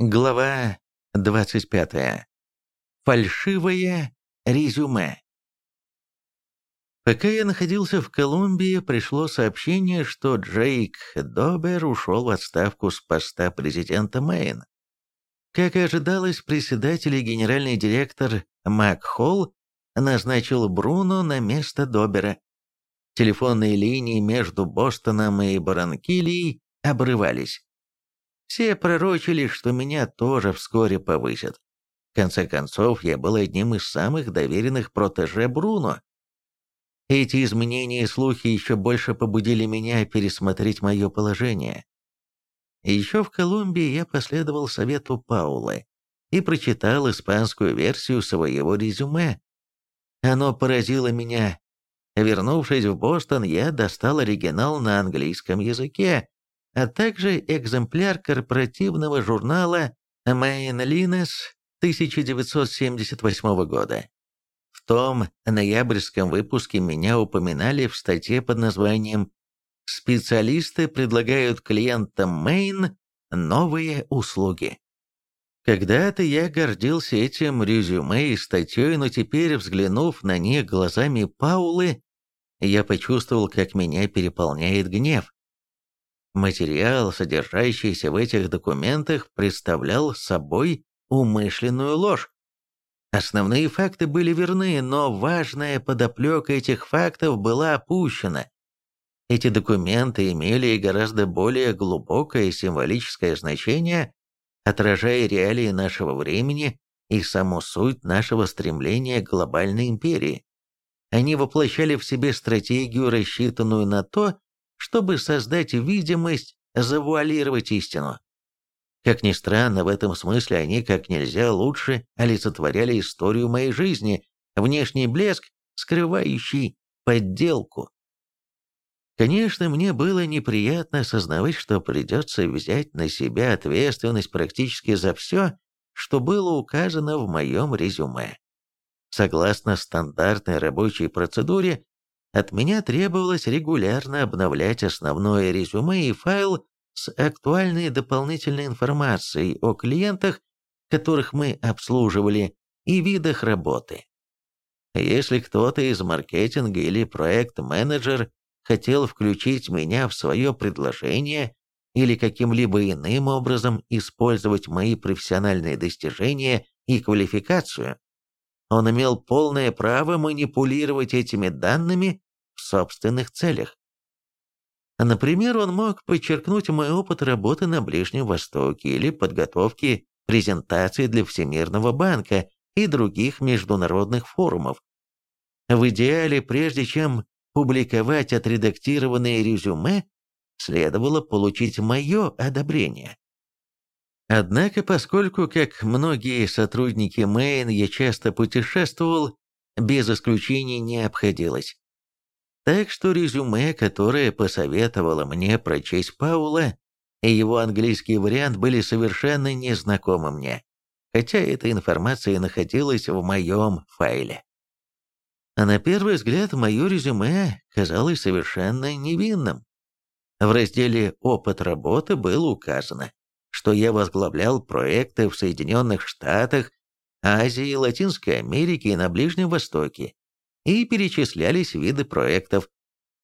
Глава 25. Фальшивое резюме. Пока я находился в Колумбии, пришло сообщение, что Джейк Добер ушел в отставку с поста президента Мэйн. Как и ожидалось, председатель и генеральный директор Мак Холл назначил Бруно на место Добера. Телефонные линии между Бостоном и Баранкилией обрывались. Все пророчили, что меня тоже вскоре повысят. В конце концов, я был одним из самых доверенных протеже Бруно. Эти изменения и слухи еще больше побудили меня пересмотреть мое положение. Еще в Колумбии я последовал совету Паулы и прочитал испанскую версию своего резюме. Оно поразило меня. Вернувшись в Бостон, я достал оригинал на английском языке, а также экземпляр корпоративного журнала Main Linus 1978 года. В том ноябрьском выпуске меня упоминали в статье под названием «Специалисты предлагают клиентам Main новые услуги». Когда-то я гордился этим резюме и статьей, но теперь, взглянув на них глазами Паулы, я почувствовал, как меня переполняет гнев. Материал, содержащийся в этих документах, представлял собой умышленную ложь. Основные факты были верны, но важная подоплека этих фактов была опущена. Эти документы имели гораздо более глубокое символическое значение, отражая реалии нашего времени и саму суть нашего стремления к глобальной империи. Они воплощали в себе стратегию, рассчитанную на то, чтобы создать видимость, завуалировать истину. Как ни странно, в этом смысле они как нельзя лучше олицетворяли историю моей жизни, внешний блеск, скрывающий подделку. Конечно, мне было неприятно осознавать, что придется взять на себя ответственность практически за все, что было указано в моем резюме. Согласно стандартной рабочей процедуре, от меня требовалось регулярно обновлять основное резюме и файл с актуальной дополнительной информацией о клиентах, которых мы обслуживали, и видах работы. Если кто-то из маркетинга или проект-менеджер хотел включить меня в свое предложение или каким-либо иным образом использовать мои профессиональные достижения и квалификацию, он имел полное право манипулировать этими данными в собственных целях. Например, он мог подчеркнуть мой опыт работы на Ближнем Востоке или подготовки презентаций для Всемирного банка и других международных форумов. В идеале, прежде чем публиковать отредактированные резюме, следовало получить мое одобрение. Однако, поскольку, как многие сотрудники Мэйн, я часто путешествовал, без исключений не обходилось. Так что резюме, которое посоветовала мне прочесть Паула, и его английский вариант были совершенно незнакомы мне, хотя эта информация находилась в моем файле. А на первый взгляд мое резюме казалось совершенно невинным. В разделе «Опыт работы» было указано, что я возглавлял проекты в Соединенных Штатах, Азии, Латинской Америке и на Ближнем Востоке, и перечислялись виды проектов,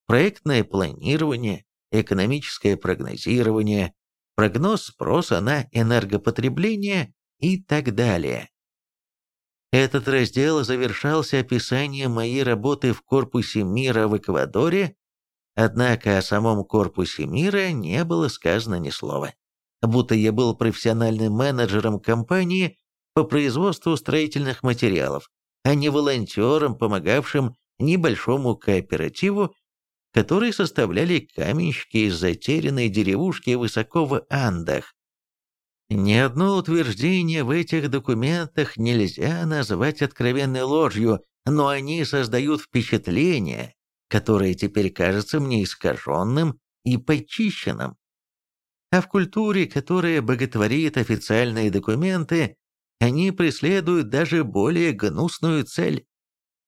проектное планирование, экономическое прогнозирование, прогноз спроса на энергопотребление и так далее. Этот раздел завершался описанием моей работы в корпусе мира в Эквадоре, однако о самом корпусе мира не было сказано ни слова будто я был профессиональным менеджером компании по производству строительных материалов, а не волонтером, помогавшим небольшому кооперативу, который составляли каменщики из затерянной деревушки высоко в Андах. Ни одно утверждение в этих документах нельзя назвать откровенной ложью, но они создают впечатление, которое теперь кажется мне искаженным и почищенным а в культуре, которая боготворит официальные документы, они преследуют даже более гнусную цель.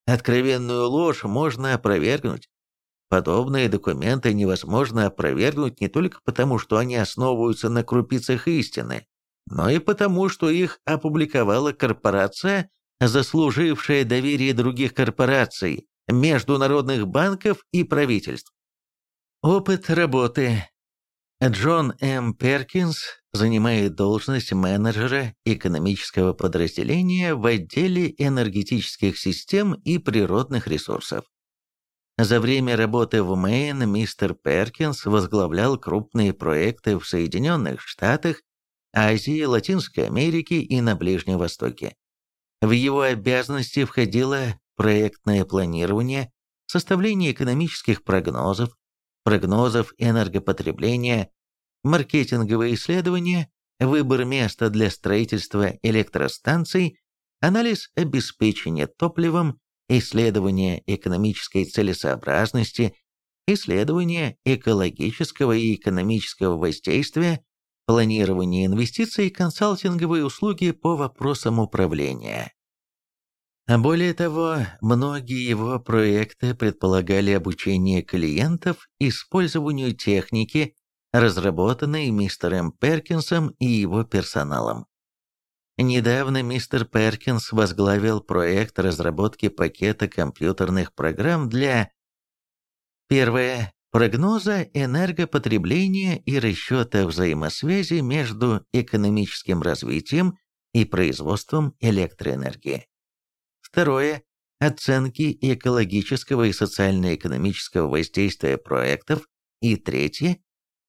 Откровенную ложь можно опровергнуть. Подобные документы невозможно опровергнуть не только потому, что они основываются на крупицах истины, но и потому, что их опубликовала корпорация, заслужившая доверие других корпораций, международных банков и правительств. Опыт работы. Джон М. Перкинс занимает должность менеджера экономического подразделения в отделе энергетических систем и природных ресурсов. За время работы в Мэйн мистер Перкинс возглавлял крупные проекты в Соединенных Штатах, Азии, Латинской Америке и на Ближнем Востоке. В его обязанности входило проектное планирование, составление экономических прогнозов, прогнозов энергопотребления, маркетинговые исследования, выбор места для строительства электростанций, анализ обеспечения топливом, исследование экономической целесообразности, исследование экологического и экономического воздействия, планирование инвестиций и консалтинговые услуги по вопросам управления. Более того, многие его проекты предполагали обучение клиентов использованию техники, разработанной мистером Перкинсом и его персоналом. Недавно мистер Перкинс возглавил проект разработки пакета компьютерных программ для Первое. Прогноза энергопотребления и расчета взаимосвязи между экономическим развитием и производством электроэнергии. Второе. Оценки экологического и социально-экономического воздействия проектов. И третье.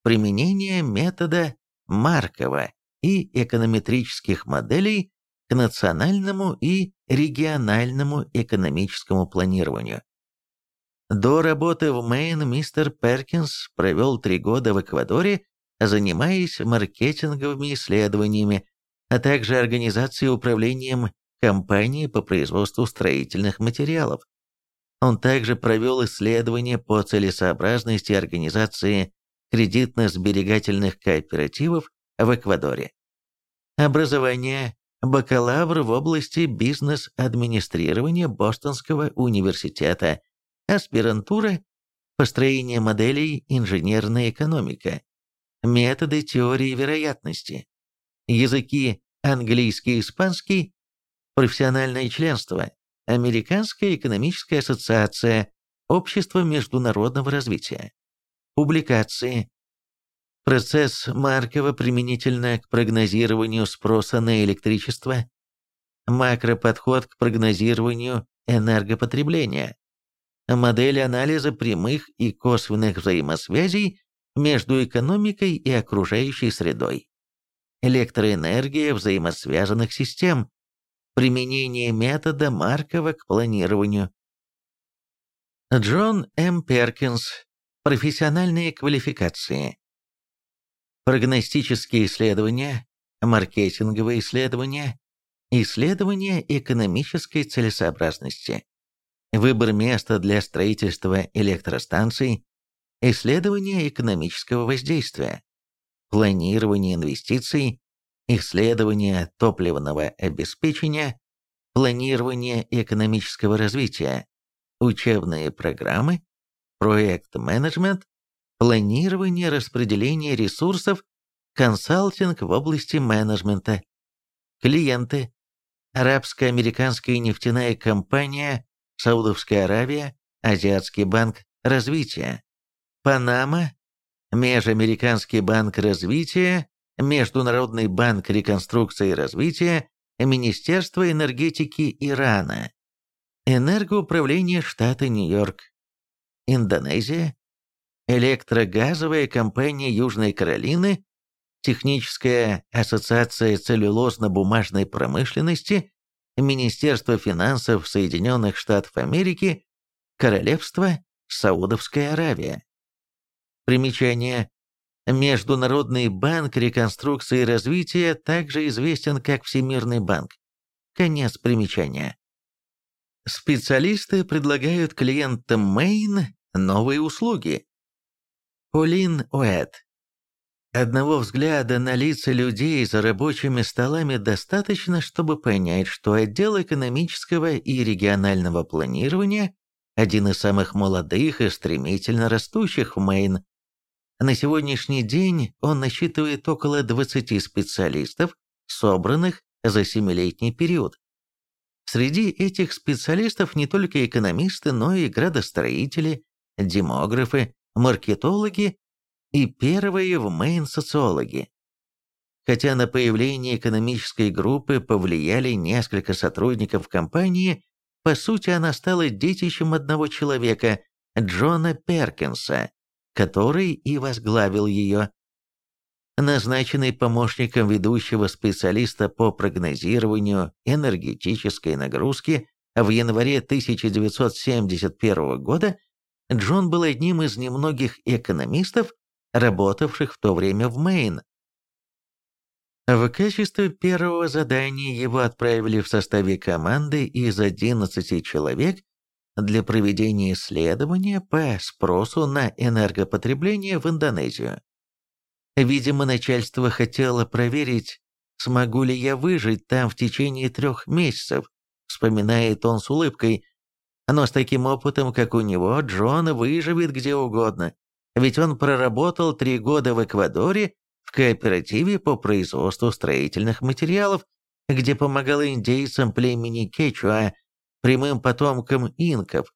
Применение метода Маркова и эконометрических моделей к национальному и региональному экономическому планированию. До работы в Мэйн мистер Перкинс провел три года в Эквадоре, занимаясь маркетинговыми исследованиями, а также организацией управлением компании по производству строительных материалов. Он также провел исследования по целесообразности организации кредитно-сберегательных кооперативов в Эквадоре. Образование. Бакалавр в области бизнес-администрирования Бостонского университета. Аспирантура. Построение моделей инженерная экономика. Методы теории вероятности. Языки английский и испанский профессиональное членство, Американская экономическая ассоциация, Общество международного развития. Публикации. Процесс Маркова применительно к прогнозированию спроса на электричество. Макроподход к прогнозированию энергопотребления. Модель анализа прямых и косвенных взаимосвязей между экономикой и окружающей средой. Электроэнергия взаимосвязанных систем применение метода Маркова к планированию. Джон М. Перкинс. Профессиональные квалификации. Прогностические исследования, маркетинговые исследования, исследования экономической целесообразности, выбор места для строительства электростанций, исследование экономического воздействия, планирование инвестиций, исследование топливного обеспечения, планирование экономического развития, учебные программы, проект-менеджмент, планирование распределения ресурсов, консалтинг в области менеджмента, клиенты, арабско-американская нефтяная компания, Саудовская Аравия, Азиатский банк развития, Панама, Межамериканский банк развития, Международный банк реконструкции и развития, Министерство энергетики Ирана, Энергоуправление штата Нью-Йорк, Индонезия, Электрогазовая компания Южной Каролины, Техническая ассоциация целлюлозно-бумажной промышленности, Министерство финансов Соединенных Штатов Америки, Королевство Саудовская Аравия. Примечание. Международный банк реконструкции и развития также известен как Всемирный банк. Конец примечания. Специалисты предлагают клиентам Main новые услуги. Полин Уэт. Одного взгляда на лица людей за рабочими столами достаточно, чтобы понять, что отдел экономического и регионального планирования – один из самых молодых и стремительно растущих в Мэйн на сегодняшний день он насчитывает около 20 специалистов, собранных за семилетний период. Среди этих специалистов не только экономисты, но и градостроители, демографы, маркетологи и первые в Мэйн социологи. Хотя на появление экономической группы повлияли несколько сотрудников компании, по сути она стала детищем одного человека, Джона Перкинса, который и возглавил ее. Назначенный помощником ведущего специалиста по прогнозированию энергетической нагрузки в январе 1971 года, Джон был одним из немногих экономистов, работавших в то время в Мэйн. В качестве первого задания его отправили в составе команды из 11 человек для проведения исследования по спросу на энергопотребление в Индонезию. Видимо, начальство хотело проверить, смогу ли я выжить там в течение трех месяцев, вспоминает он с улыбкой. Но с таким опытом, как у него, Джон выживет где угодно. Ведь он проработал три года в Эквадоре в кооперативе по производству строительных материалов, где помогал индейцам племени Кечуа, прямым потомкам инков.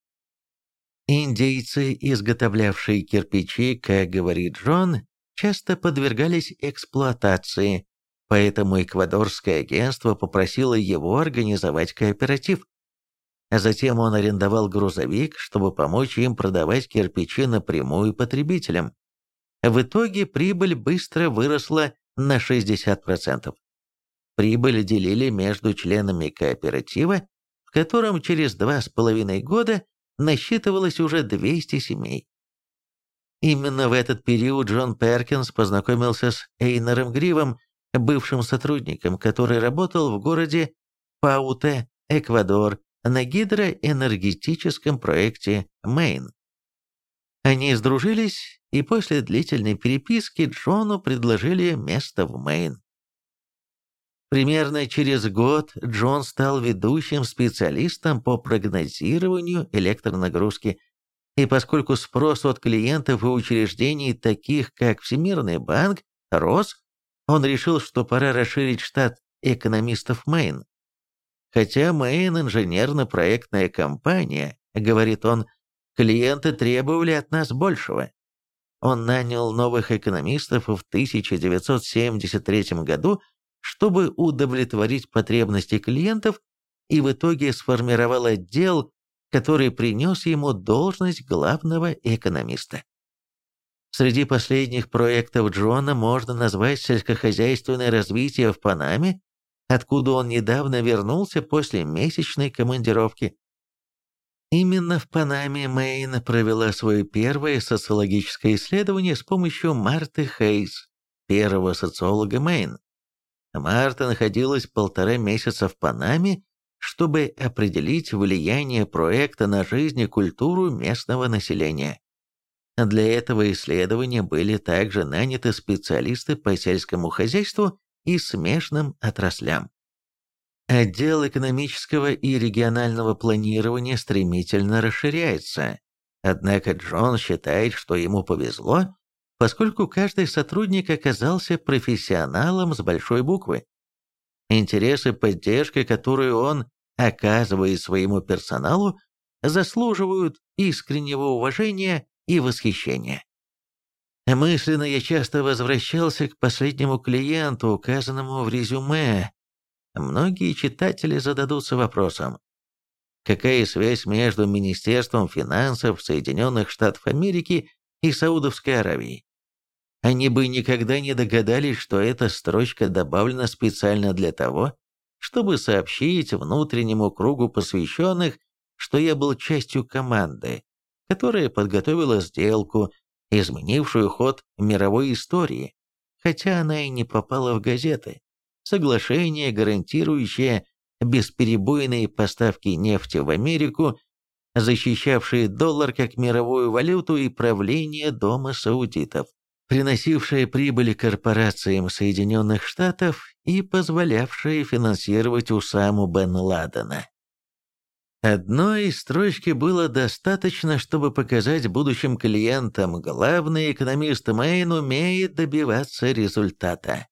Индейцы, изготовлявшие кирпичи, как говорит Джон, часто подвергались эксплуатации, поэтому эквадорское агентство попросило его организовать кооператив. А затем он арендовал грузовик, чтобы помочь им продавать кирпичи напрямую потребителям. В итоге прибыль быстро выросла на 60%. Прибыль делили между членами кооператива, в котором через два с половиной года насчитывалось уже 200 семей. Именно в этот период Джон Перкинс познакомился с Эйнером Гривом, бывшим сотрудником, который работал в городе Пауте, Эквадор, на гидроэнергетическом проекте Мэйн. Они сдружились, и после длительной переписки Джону предложили место в Мэйн. Примерно через год Джон стал ведущим специалистом по прогнозированию электронагрузки, и поскольку спрос от клиентов и учреждений, таких как Всемирный банк, рос, он решил, что пора расширить штат экономистов Мэйн. Хотя Мэйн инженерно-проектная компания, говорит он, клиенты требовали от нас большего. Он нанял новых экономистов в 1973 году, чтобы удовлетворить потребности клиентов, и в итоге сформировал отдел, который принес ему должность главного экономиста. Среди последних проектов Джона можно назвать сельскохозяйственное развитие в Панаме, откуда он недавно вернулся после месячной командировки. Именно в Панаме Мэйн провела свое первое социологическое исследование с помощью Марты Хейс, первого социолога Мэйн. Марта находилась полтора месяца в Панаме, чтобы определить влияние проекта на жизнь и культуру местного населения. Для этого исследования были также наняты специалисты по сельскому хозяйству и смешанным отраслям. Отдел экономического и регионального планирования стремительно расширяется. Однако Джон считает, что ему повезло, поскольку каждый сотрудник оказался профессионалом с большой буквы. Интерес и поддержка, которую он оказывает своему персоналу, заслуживают искреннего уважения и восхищения. Мысленно я часто возвращался к последнему клиенту, указанному в резюме, многие читатели зададутся вопросом, какая связь между Министерством финансов Соединенных Штатов Америки и Саудовской Аравией? Они бы никогда не догадались, что эта строчка добавлена специально для того, чтобы сообщить внутреннему кругу посвященных, что я был частью команды, которая подготовила сделку, изменившую ход мировой истории, хотя она и не попала в газеты. Соглашение, гарантирующее бесперебойные поставки нефти в Америку, защищавшее доллар как мировую валюту и правление Дома саудитов, приносившее прибыли корпорациям Соединенных Штатов и позволявшее финансировать Усаму бен Ладена. Одной строчки было достаточно, чтобы показать будущим клиентам, главный экономист Мэйн умеет добиваться результата.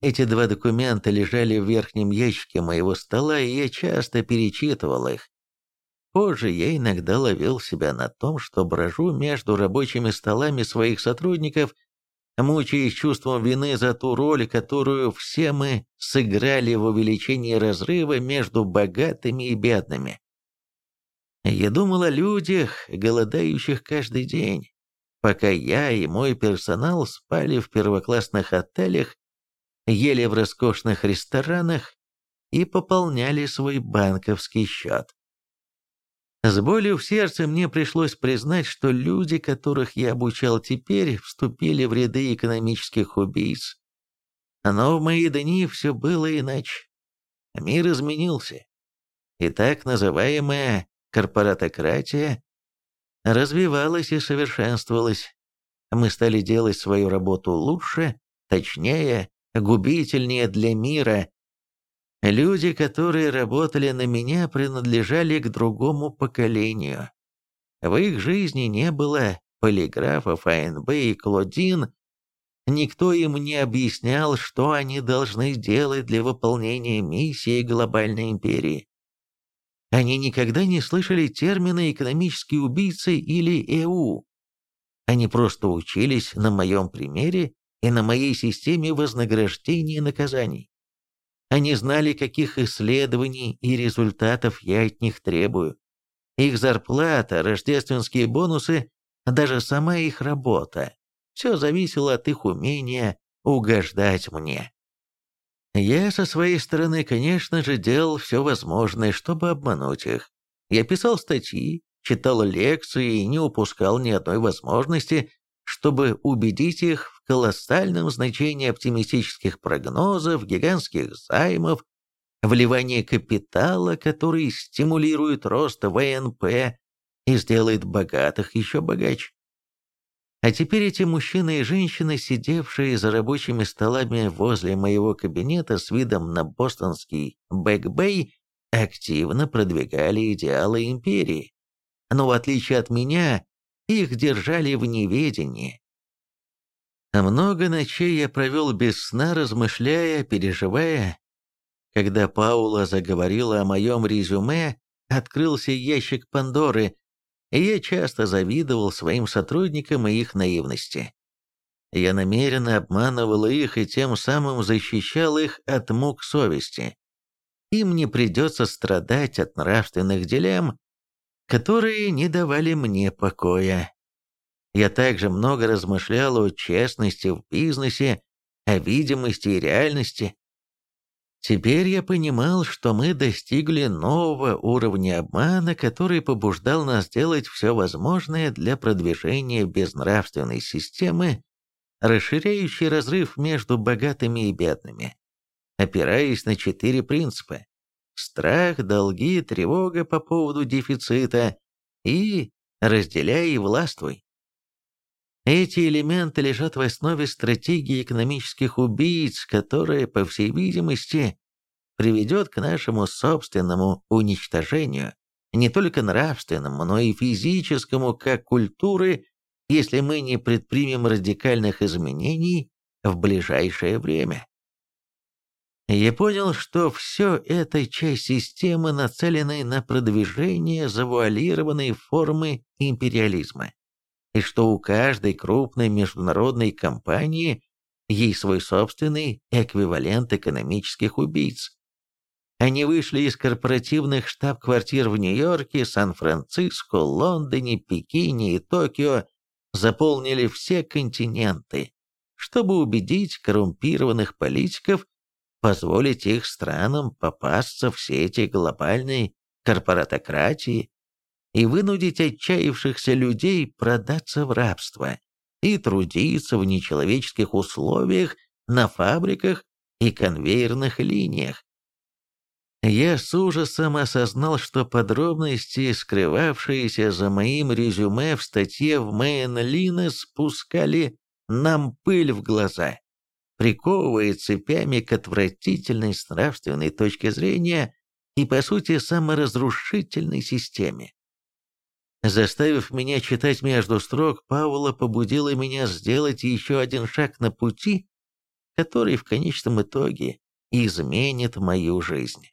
Эти два документа лежали в верхнем ящике моего стола, и я часто перечитывал их. Позже я иногда ловил себя на том, что брожу между рабочими столами своих сотрудников, мучаясь чувством вины за ту роль, которую все мы сыграли в увеличении разрыва между богатыми и бедными. Я думал о людях, голодающих каждый день, пока я и мой персонал спали в первоклассных отелях, ели в роскошных ресторанах и пополняли свой банковский счет. С болью в сердце мне пришлось признать, что люди, которых я обучал теперь, вступили в ряды экономических убийц. Но в мои дни все было иначе. Мир изменился. И так называемая корпоратократия развивалась и совершенствовалась. Мы стали делать свою работу лучше, точнее, губительнее для мира, Люди, которые работали на меня, принадлежали к другому поколению. В их жизни не было полиграфов АНБ и Клодин. Никто им не объяснял, что они должны сделать для выполнения миссии глобальной империи. Они никогда не слышали термина «экономические убийцы» или «ЭУ». Они просто учились на моем примере и на моей системе вознаграждений и наказаний. Они знали, каких исследований и результатов я от них требую. Их зарплата, рождественские бонусы, даже сама их работа. Все зависело от их умения угождать мне. Я со своей стороны, конечно же, делал все возможное, чтобы обмануть их. Я писал статьи, читал лекции и не упускал ни одной возможности, чтобы убедить их в колоссальном значении оптимистических прогнозов, гигантских займов, вливания капитала, который стимулирует рост ВНП и сделает богатых еще богаче. А теперь эти мужчины и женщины, сидевшие за рабочими столами возле моего кабинета с видом на бостонский Бэк-Бэй, активно продвигали идеалы империи. Но в отличие от меня, их держали в неведении. Много ночей я провел без сна, размышляя, переживая. Когда Паула заговорила о моем резюме, открылся ящик Пандоры, и я часто завидовал своим сотрудникам и их наивности. Я намеренно обманывал их и тем самым защищал их от мук совести. Им не придется страдать от нравственных дилемм, которые не давали мне покоя. Я также много размышлял о честности в бизнесе, о видимости и реальности. Теперь я понимал, что мы достигли нового уровня обмана, который побуждал нас делать все возможное для продвижения безнравственной системы, расширяющей разрыв между богатыми и бедными, опираясь на четыре принципа страх, долги, тревога по поводу дефицита и разделяй и властвуй. Эти элементы лежат в основе стратегии экономических убийц, которая, по всей видимости, приведет к нашему собственному уничтожению, не только нравственному, но и физическому, как культуры, если мы не предпримем радикальных изменений в ближайшее время. Я понял, что все это часть системы, нацеленной на продвижение завуалированной формы империализма, и что у каждой крупной международной компании есть свой собственный эквивалент экономических убийц. Они вышли из корпоративных штаб-квартир в Нью-Йорке, Сан-Франциско, Лондоне, Пекине и Токио, заполнили все континенты, чтобы убедить коррумпированных политиков позволить их странам попасться в сети глобальной корпоратократии и вынудить отчаявшихся людей продаться в рабство и трудиться в нечеловеческих условиях на фабриках и конвейерных линиях. Я с ужасом осознал, что подробности, скрывавшиеся за моим резюме в статье в Мэйн Лина, спускали нам пыль в глаза приковывает цепями к отвратительной нравственной точки зрения и, по сути, саморазрушительной системе. Заставив меня читать между строк, Паула побудила меня сделать еще один шаг на пути, который в конечном итоге изменит мою жизнь.